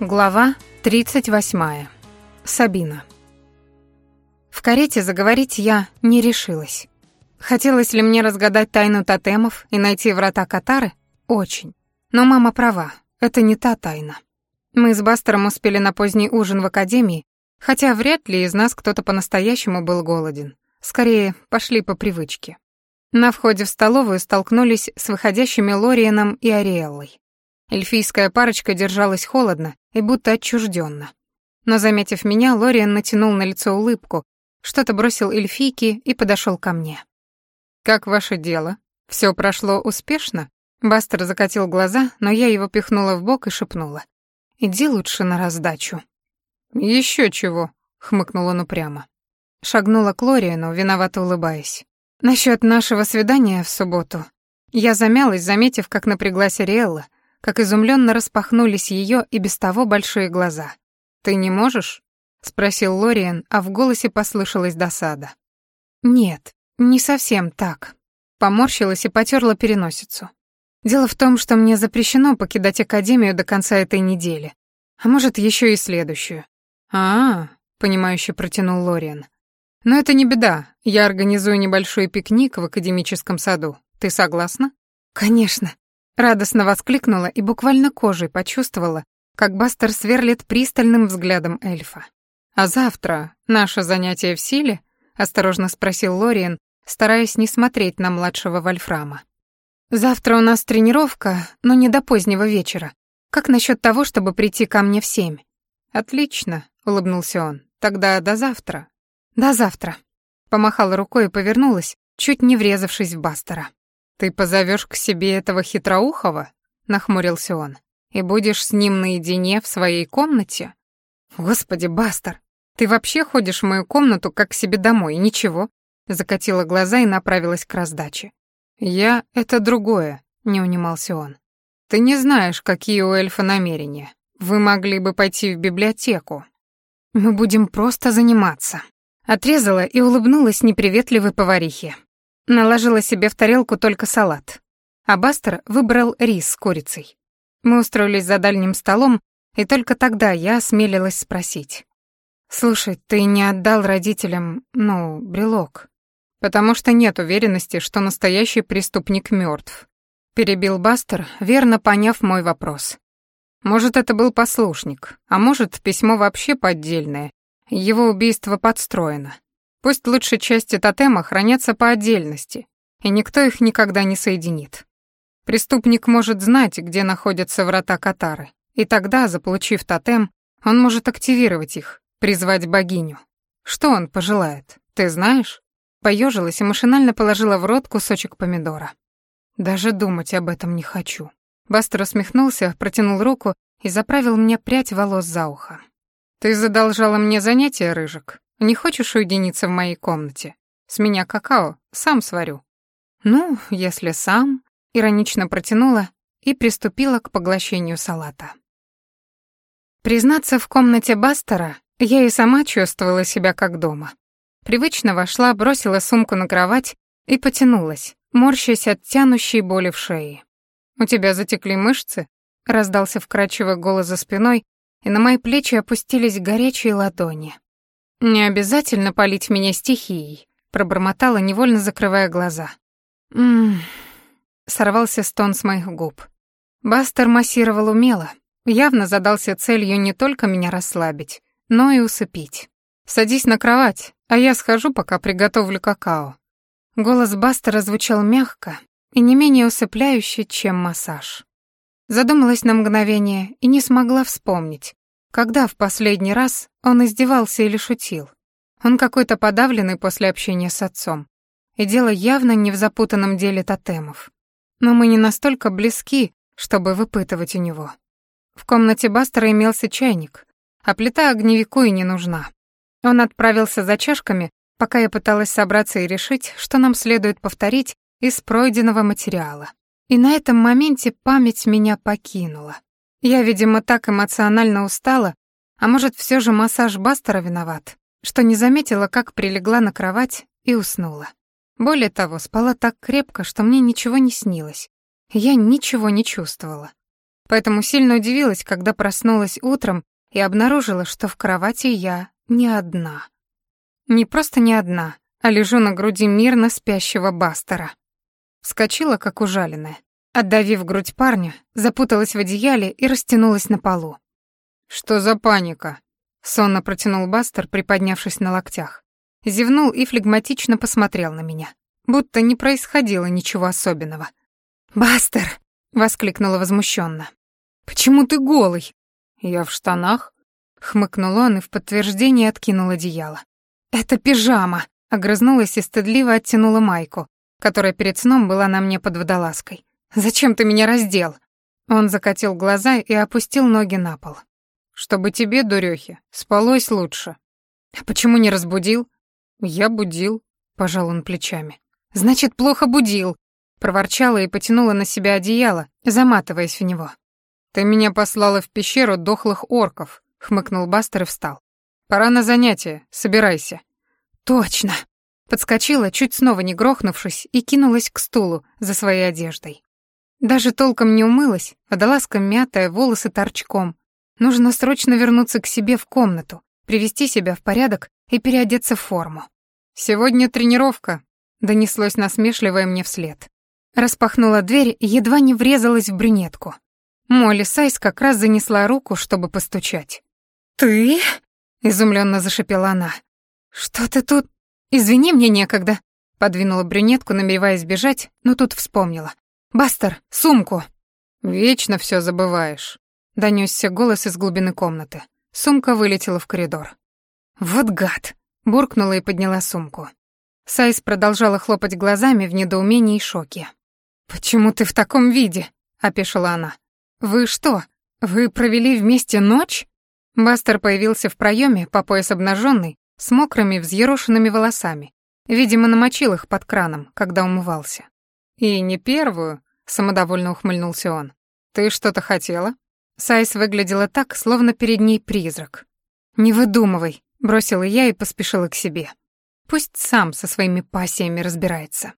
Глава 38. Сабина. В карете заговорить я не решилась. Хотелось ли мне разгадать тайну тотемов и найти врата Катары? Очень. Но мама права, это не та тайна. Мы с Бастером успели на поздний ужин в академии, хотя вряд ли из нас кто-то по-настоящему был голоден. Скорее, пошли по привычке. На входе в столовую столкнулись с выходящими Лорианом и Ариэллой. Эльфийская парочка держалась холодно и будто отчужденно. Но, заметив меня, Лориан натянул на лицо улыбку, что-то бросил эльфийке и подошел ко мне. «Как ваше дело? Все прошло успешно?» Бастер закатил глаза, но я его пихнула в бок и шепнула. «Иди лучше на раздачу». Еще чего», — хмыкнул он упрямо. Шагнула к Лориану, виновато улыбаясь. Насчет нашего свидания в субботу. Я замялась, заметив, как напряглась Ариэлла, как изумленно распахнулись ее и без того большие глаза. «Ты не можешь?» — спросил Лориан, а в голосе послышалась досада. «Нет, не совсем так». Поморщилась и потерла переносицу. «Дело в том, что мне запрещено покидать Академию до конца этой недели, а может, еще и следующую». «А-а», — понимающе протянул Лориан. «Но это не беда, я организую небольшой пикник в академическом саду. Ты согласна?» «Конечно», Радостно воскликнула и буквально кожей почувствовала, как Бастер сверлит пристальным взглядом эльфа. «А завтра наше занятие в силе?» — осторожно спросил Лориен, стараясь не смотреть на младшего Вольфрама. «Завтра у нас тренировка, но не до позднего вечера. Как насчет того, чтобы прийти ко мне в семь?» «Отлично», — улыбнулся он. «Тогда до завтра». «До завтра». Помахала рукой и повернулась, чуть не врезавшись в Бастера. «Ты позовешь к себе этого хитроухого?» — нахмурился он. «И будешь с ним наедине в своей комнате?» «Господи, Бастер, ты вообще ходишь в мою комнату как к себе домой, ничего?» Закатила глаза и направилась к раздаче. «Я — это другое», — не унимался он. «Ты не знаешь, какие у эльфа намерения. Вы могли бы пойти в библиотеку». «Мы будем просто заниматься», — отрезала и улыбнулась неприветливой поварихе. Наложила себе в тарелку только салат. А Бастер выбрал рис с курицей. Мы устроились за дальним столом, и только тогда я осмелилась спросить. «Слушай, ты не отдал родителям, ну, брелок?» «Потому что нет уверенности, что настоящий преступник мертв. перебил Бастер, верно поняв мой вопрос. «Может, это был послушник, а может, письмо вообще поддельное, его убийство подстроено. Пусть лучше части тотема хранятся по отдельности, и никто их никогда не соединит. Преступник может знать, где находятся врата Катары, и тогда, заполучив тотем, он может активировать их, призвать богиню. Что он пожелает, ты знаешь? Поежилась и машинально положила в рот кусочек помидора. Даже думать об этом не хочу. Бастер усмехнулся, протянул руку и заправил мне прядь волос за ухо. «Ты задолжала мне занятие, Рыжик?» Не хочешь уединиться в моей комнате? С меня какао, сам сварю». «Ну, если сам», — иронично протянула и приступила к поглощению салата. Признаться, в комнате Бастера я и сама чувствовала себя как дома. Привычно вошла, бросила сумку на кровать и потянулась, морщась от тянущей боли в шее. «У тебя затекли мышцы?» — раздался вкрадчивый голос за спиной, и на мои плечи опустились горячие ладони. «Не обязательно полить меня стихией», — пробормотала, невольно закрывая глаза. «Ммм...» — сорвался стон с моих губ. Бастер массировал умело, явно задался целью не только меня расслабить, но и усыпить. «Садись на кровать, а я схожу, пока приготовлю какао». Голос Бастера звучал мягко и не менее усыпляюще, чем массаж. Задумалась на мгновение и не смогла вспомнить, когда в последний раз он издевался или шутил? Он какой-то подавленный после общения с отцом. И дело явно не в запутанном деле тотемов. Но мы не настолько близки, чтобы выпытывать у него. В комнате Бастера имелся чайник, а плита огневику и не нужна. Он отправился за чашками, пока я пыталась собраться и решить, что нам следует повторить из пройденного материала. И на этом моменте память меня покинула. Я, видимо, так эмоционально устала, а может, все же массаж Бастера виноват, что не заметила, как прилегла на кровать и уснула. Более того, спала так крепко, что мне ничего не снилось. Я ничего не чувствовала. поэтому сильно удивилась, когда проснулась утром и обнаружила, что в кровати я не одна. Не просто не одна, а лежу на груди мирно спящего Бастера. Вскочила, как ужаленная. Отдавив грудь парня, запуталась в одеяле и растянулась на полу. «Что за паника?» — сонно протянул Бастер, приподнявшись на локтях. Зевнул и флегматично посмотрел на меня, будто не происходило ничего особенного. «Бастер!» — воскликнула возмущенно. «Почему ты голый?» «Я в штанах?» — хмыкнул он и в подтверждение откинул одеяло. «Это пижама!» — огрызнулась и стыдливо оттянула майку, которая перед сном была на мне под водолазкой. «Зачем ты меня раздел?» Он закатил глаза и опустил ноги на пол. «Чтобы тебе, дурёхи, спалось лучше». «А почему не разбудил?» «Я будил», — пожал он плечами. «Значит, плохо будил», — проворчала и потянула на себя одеяло, заматываясь в него. «Ты меня послала в пещеру дохлых орков», — хмыкнул Бастер и встал. «Пора на занятия, собирайся». «Точно!» Подскочила, чуть снова не грохнувшись, и кинулась к стулу за своей одеждой. Даже толком не умылась, водолазка мятая, волосы торчком. Нужно срочно вернуться к себе в комнату, привести себя в порядок и переодеться в форму. «Сегодня тренировка», — донеслось насмешливое мне вслед. Распахнула дверь и едва не врезалась в брюнетку. Молли Сайс как раз занесла руку, чтобы постучать. «Ты?» — изумленно зашипела она. «Что ты тут? Извини, мне некогда». Подвинула брюнетку, намереваясь бежать, но тут вспомнила. «Бастер, сумку!» «Вечно все забываешь», — донесся голос из глубины комнаты. Сумка вылетела в коридор. «Вот гад!» — буркнула и подняла сумку. Сайс продолжала хлопать глазами в недоумении и шоке. «Почему ты в таком виде?» — опешила она. «Вы что, вы провели вместе ночь?» Бастер появился в проеме, по пояс обнаженный, с мокрыми взъерошенными волосами. Видимо, намочил их под краном, когда умывался. «И не первую», — самодовольно ухмыльнулся он. «Ты что-то хотела?» Сайс выглядела так, словно перед ней призрак. «Не выдумывай», — бросила я и поспешила к себе. Пусть сам со своими пассиями разбирается.